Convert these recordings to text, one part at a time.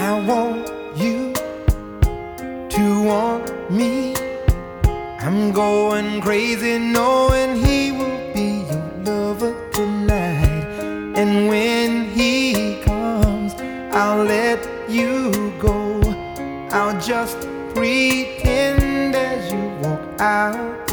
I want you to want me. I'm going crazy knowing he will be your lover tonight. And when he comes, I'll let you go. I'll just pretend as you walk out.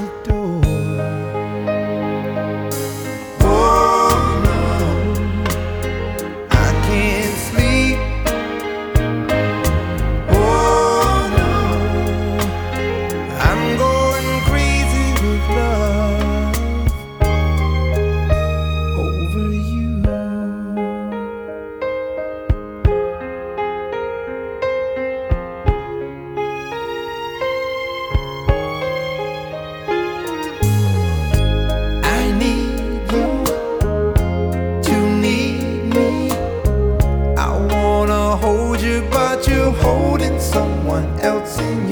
Someone else in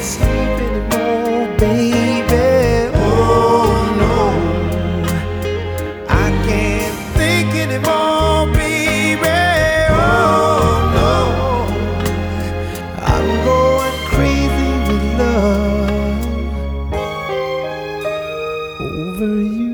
can't sleep anymore, baby. Oh no, I can't think anymore, baby. Oh no, I'm going crazy with love over you.